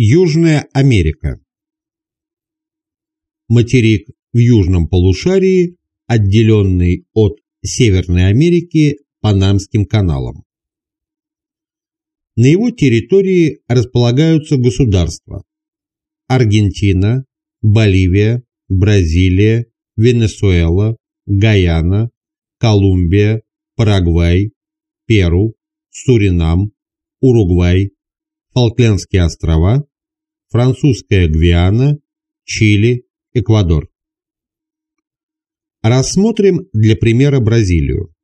Южная Америка Материк в южном полушарии, отделенный от Северной Америки Панамским каналом. На его территории располагаются государства Аргентина, Боливия, Бразилия, Венесуэла, Гаяна, Колумбия, Парагвай, Перу, Суринам, Уругвай, Фолклендские острова, Французская Гвиана, Чили, Эквадор. Рассмотрим для примера Бразилию.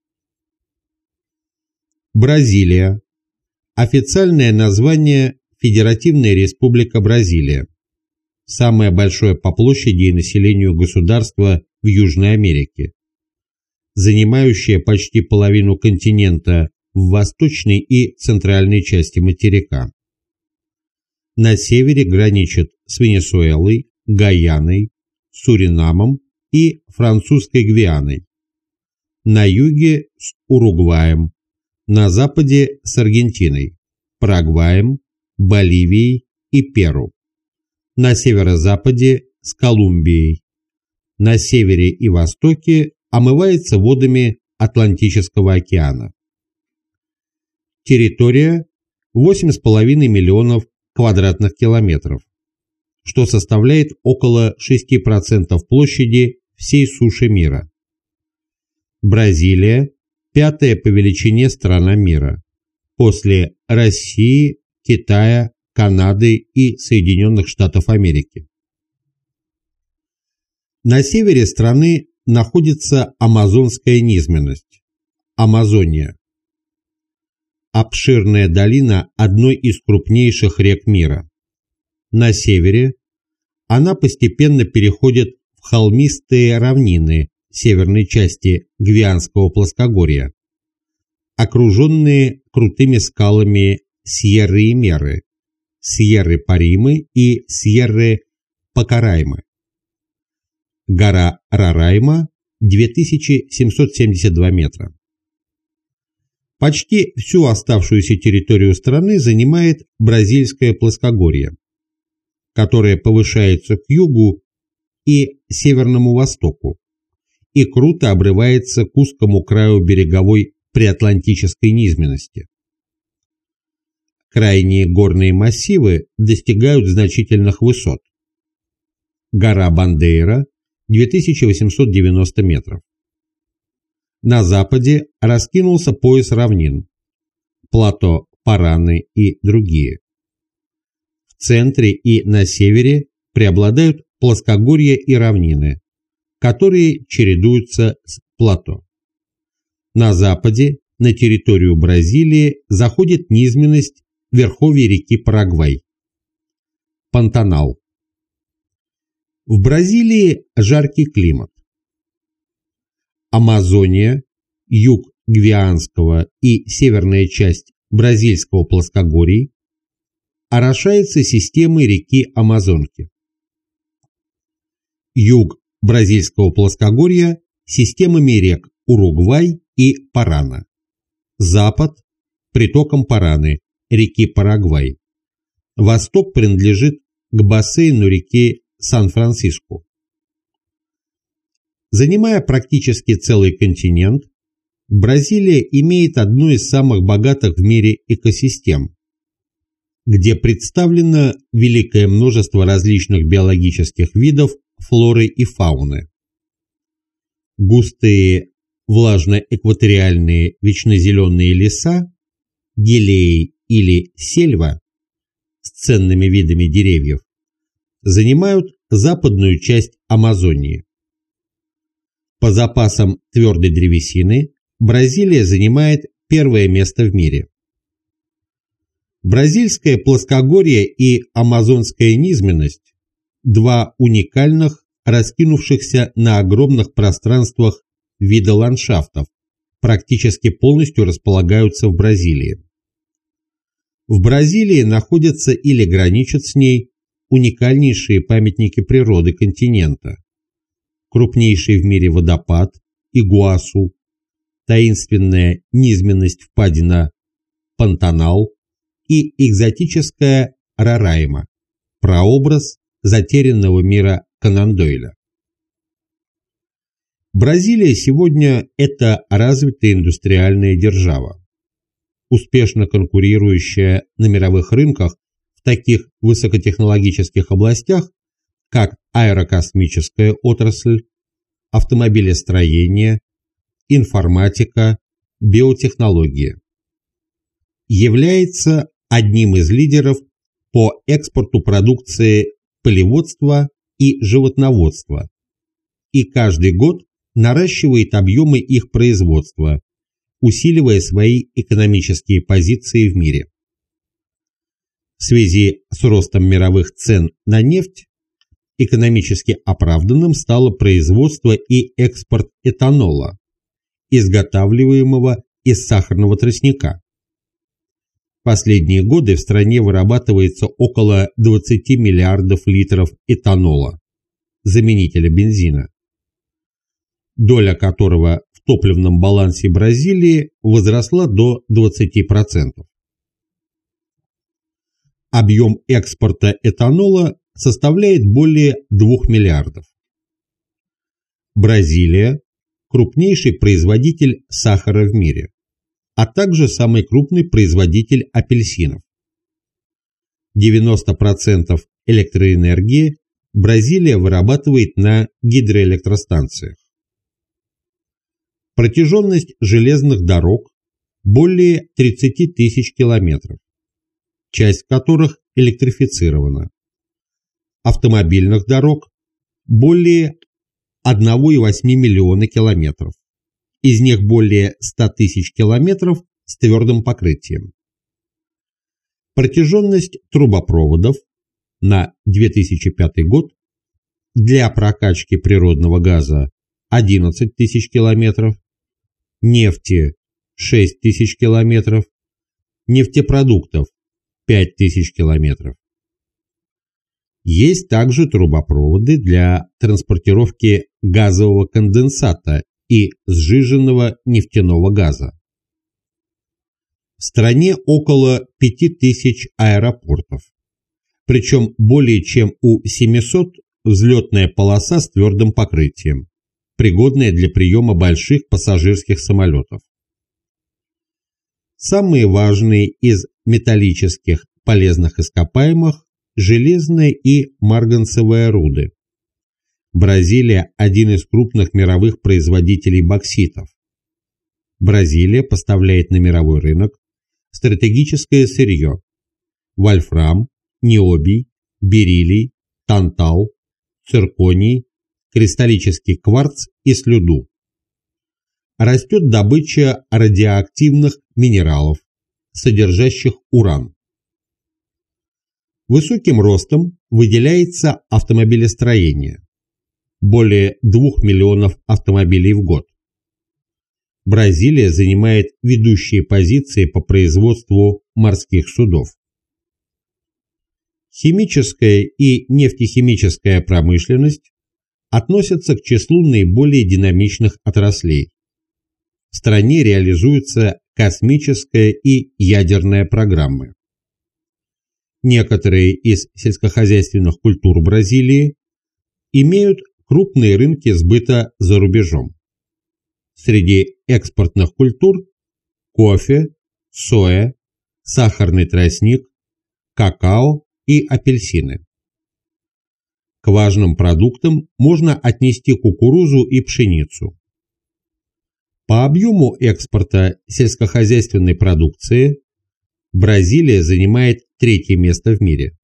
Бразилия. Официальное название Федеративная Республика Бразилия. Самое большое по площади и населению государство в Южной Америке. Занимающее почти половину континента в восточной и центральной части материка. На севере граничит с Венесуэлой, Гаяной, Суринамом и Французской Гвианой. На юге с Уругваем, на западе с Аргентиной, Парагваем, Боливией и Перу. На северо-западе с Колумбией. На севере и востоке омывается водами Атлантического океана. Территория 8,5 миллионов квадратных километров, что составляет около 6% площади всей суши мира. Бразилия – пятая по величине страна мира, после России, Китая, Канады и Соединенных Штатов Америки. На севере страны находится амазонская низменность – Амазония, обширная долина одной из крупнейших рек мира. На севере она постепенно переходит в холмистые равнины северной части Гвианского плоскогорья, окруженные крутыми скалами Сьерры и Меры, Сьерры Паримы и Сьерры Покараймы. Гора Рарайма 2772 метра. Почти всю оставшуюся территорию страны занимает Бразильское плоскогорье, которое повышается к югу и северному востоку и круто обрывается к узкому краю береговой приатлантической низменности. Крайние горные массивы достигают значительных высот. Гора Бандейра – 2890 метров. На западе раскинулся пояс равнин, плато Параны и другие. В центре и на севере преобладают плоскогорья и равнины, которые чередуются с плато. На западе, на территорию Бразилии, заходит низменность верховья реки Парагвай. Пантанал. В Бразилии жаркий климат. Амазония, юг Гвианского и северная часть Бразильского плоскогорий орошается системой реки Амазонки. Юг Бразильского плоскогорья системами рек Уругвай и Парана. Запад – притоком Параны, реки Парагвай. Восток принадлежит к бассейну реки Сан-Франциско. Занимая практически целый континент, Бразилия имеет одну из самых богатых в мире экосистем, где представлено великое множество различных биологических видов флоры и фауны. Густые влажно-экваториальные вечнозеленые леса, гелеи или сельва с ценными видами деревьев занимают западную часть Амазонии. По запасам твердой древесины Бразилия занимает первое место в мире. Бразильское плоскогорье и амазонская низменность – два уникальных, раскинувшихся на огромных пространствах вида ландшафтов, практически полностью располагаются в Бразилии. В Бразилии находятся или граничат с ней уникальнейшие памятники природы континента, крупнейший в мире водопад Игуасу, таинственная низменность впадина Пантанал и экзотическая Рарайма. прообраз затерянного мира Конан Дойля. Бразилия сегодня – это развитая индустриальная держава, успешно конкурирующая на мировых рынках в таких высокотехнологических областях, как аэрокосмическая отрасль, автомобилестроение, информатика, биотехнологии. Является одним из лидеров по экспорту продукции полеводства и животноводства и каждый год наращивает объемы их производства, усиливая свои экономические позиции в мире. В связи с ростом мировых цен на нефть экономически оправданным стало производство и экспорт этанола, изготавливаемого из сахарного тростника. Последние годы в стране вырабатывается около 20 миллиардов литров этанола, заменителя бензина, доля которого в топливном балансе Бразилии возросла до 20%. Объем экспорта этанола составляет более 2 миллиардов. Бразилия – крупнейший производитель сахара в мире, а также самый крупный производитель апельсинов. 90% электроэнергии Бразилия вырабатывает на гидроэлектростанциях. Протяженность железных дорог более 30 тысяч километров, часть которых электрифицирована автомобильных дорог более 1,8 миллиона километров, из них более 100 тысяч километров с твердым покрытием. Протяженность трубопроводов на 2005 год для прокачки природного газа 11 тысяч километров, нефти 6 тысяч километров, нефтепродуктов 5 тысяч километров. Есть также трубопроводы для транспортировки газового конденсата и сжиженного нефтяного газа. В стране около 5000 аэропортов, причем более чем у 700 взлетная полоса с твердым покрытием, пригодная для приема больших пассажирских самолетов. Самые важные из металлических полезных ископаемых железная и марганцевая руды. Бразилия – один из крупных мировых производителей бокситов. Бразилия поставляет на мировой рынок стратегическое сырье – вольфрам, необий, бериллий, тантал, цирконий, кристаллический кварц и слюду. Растет добыча радиоактивных минералов, содержащих уран. Высоким ростом выделяется автомобилестроение. Более 2 миллионов автомобилей в год. Бразилия занимает ведущие позиции по производству морских судов. Химическая и нефтехимическая промышленность относятся к числу наиболее динамичных отраслей. В стране реализуются космическая и ядерная программы. Некоторые из сельскохозяйственных культур Бразилии имеют крупные рынки сбыта за рубежом. Среди экспортных культур – кофе, соя, сахарный тростник, какао и апельсины. К важным продуктам можно отнести кукурузу и пшеницу. По объему экспорта сельскохозяйственной продукции Бразилия занимает третье место в мире,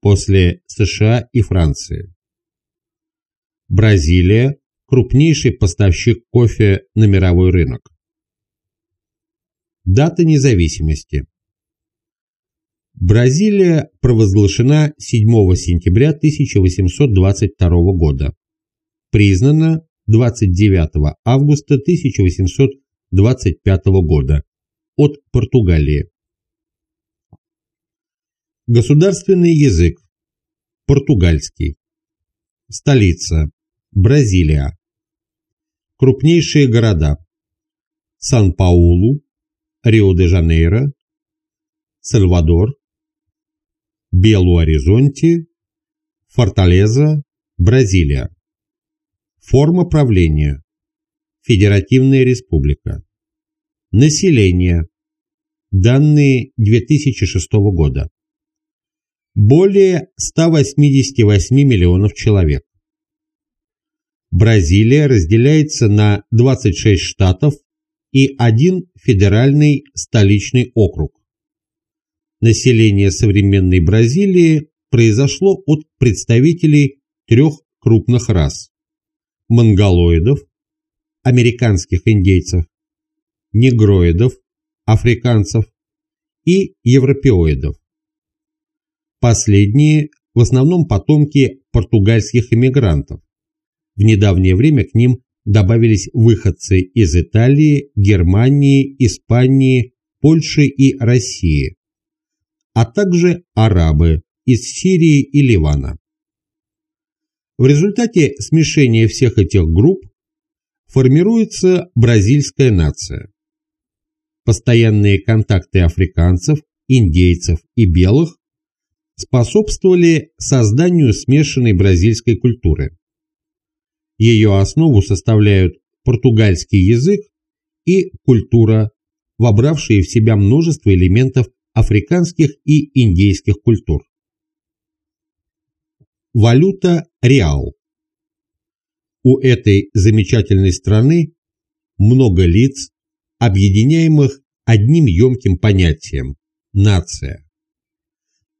после США и Франции. Бразилия – крупнейший поставщик кофе на мировой рынок. Дата независимости. Бразилия провозглашена 7 сентября 1822 года. Признана 29 августа 1825 года от Португалии. Государственный язык. Португальский. Столица. Бразилия. Крупнейшие города. Сан-Паулу, Рио-де-Жанейро, Сальвадор, Белу-Оризонте Форталеза, Бразилия. Форма правления. Федеративная республика. Население. Данные 2006 года. Более 188 миллионов человек. Бразилия разделяется на 26 штатов и один федеральный столичный округ. Население современной Бразилии произошло от представителей трех крупных рас – монголоидов, американских индейцев, негроидов, африканцев и европеоидов. Последние в основном потомки португальских иммигрантов. В недавнее время к ним добавились выходцы из Италии, Германии, Испании, Польши и России, а также арабы из Сирии и Ливана. В результате смешения всех этих групп формируется бразильская нация. Постоянные контакты африканцев, индейцев и белых способствовали созданию смешанной бразильской культуры. Ее основу составляют португальский язык и культура, вобравшие в себя множество элементов африканских и индейских культур. Валюта реал. У этой замечательной страны много лиц, объединяемых одним емким понятием – нация.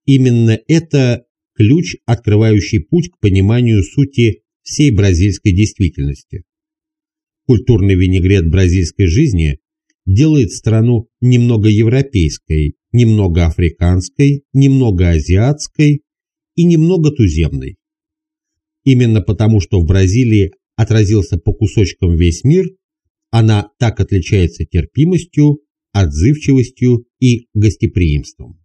Именно это ключ, открывающий путь к пониманию сути всей бразильской действительности. Культурный винегрет бразильской жизни делает страну немного европейской, немного африканской, немного азиатской и немного туземной. Именно потому, что в Бразилии отразился по кусочкам весь мир, она так отличается терпимостью, отзывчивостью и гостеприимством.